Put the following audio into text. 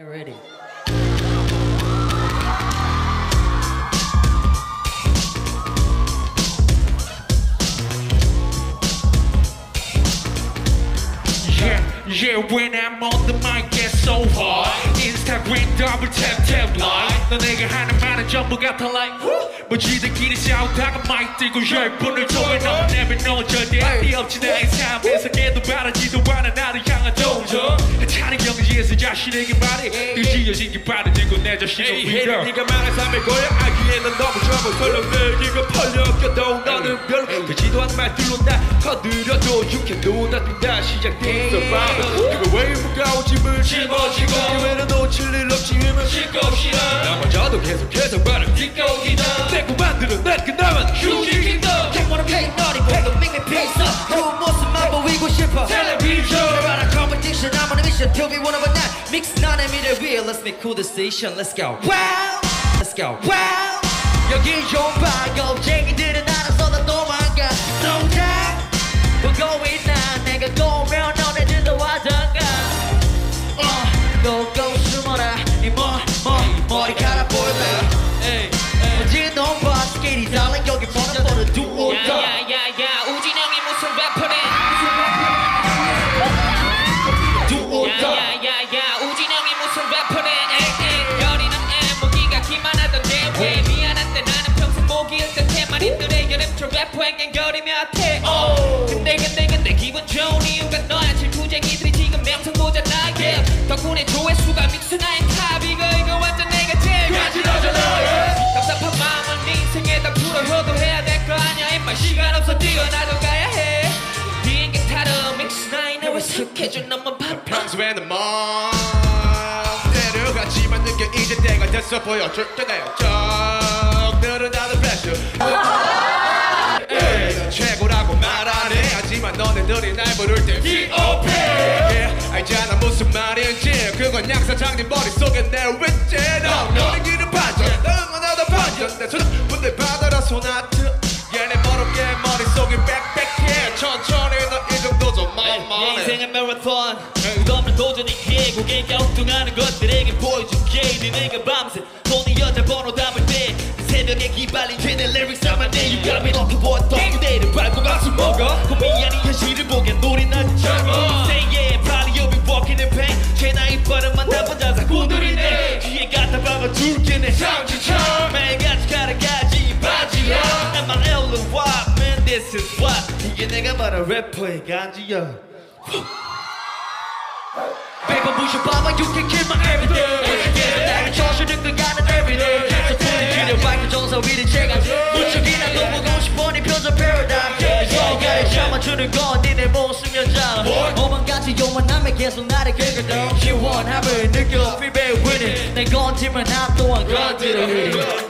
Ready. Yeah, yeah, when I'm on the mic, get so hard. Instagram double tap tap like. 너 내가 하는 말은 전부 같아 like. 뭐 지들끼리 싸우다가 마이크 들고 열 분을 통해 너 never know 절대 네 없지 나의 삶에서 걔도 바라지도 않아 나를 향한 동전. 자신에게 말해. 그 지어진 게 바라지고 내 자신을 믿어. 네가 말한 삶의 거야. 알기에는 너무 좁아. 설령 내기가 펄려껴도 너는 별로 되지도 않은 말들로 나 건드려도 You can do nothing 다 시작된 survival 그가 왜 무거운 짐을 짊어지고 기회는 놓칠 일 없이 힘을 싣고 싶어 나마저도 계속해서 말을 뒷거기다. 내고 만드는 competition, I'm on a mission to be one of a nine. Mix none and middle wheel, let's make cool the station. Let's go. Wow, let's go. Wow. 여기 좀 봐, 겁쟁이들은 알아서 다 도망가. No doubt, 여름철 래퍼에겐 거리며 태 근데 근데 근데 기분 좋은 이유가 너야. 질투쟁이들이 지금 명성 보잖아 yeah. 덕분에 조회수가 믹스 나인 탑 이거 이거 완전 내가 제일 가지러잖아 답답한 마음을 네 인생에 다 풀어줘도 해야 될 거 아니야. 임마 시간 없어 뛰어나도 가야 해. 비행기 타러 믹스 나인에 왜 스케줄 너무 바빠 평소에는 멋대로 가지만 느껴 이제 때가 됐어 보여줄 게 내 적들 부를 때 T.O.P yeah, 알잖아 무슨 말인지. 그건 양사장님 머릿속에 내외지 너. 너는 길은 반전 너는 나도 반전 내 손은 분대 받아라 소나트. 얘네 머릿게 머릿속에 빽빽해. 천천히 너 이 정도 좀내 만만해. 인생은 마라톤 끝없는 도전이기에 고개 갸우뚱하는 것들에게 보여줄게 니네가 밤새 돈이 여자 번호 담을 때 새벽에 기발린 죄내 lyrics 담아내 You got me for a 그대를 밟고 가수 먹어. 고민이 현 실을 보게 노린 아주 젊어 Say yeah probably you'll be walking in pain 죄 나이 빠른만 나쁜 자사 고들이네 뒤에 갖다 박아줄게 내 상처처럼 매일같이 갈아가지 이 바지야 나만 일로 와 man this is what 이게 내가 말한 래퍼의 간지야 Paper push your baba, you can kill my everyday. 나를 조수는 그 가는 everyday. So put it in the 정서 위를 제가 무 요만함에 계속 나를 긁어도 시원함을 느껴 feel bad winning. 내 건지만 나 또한 건드려.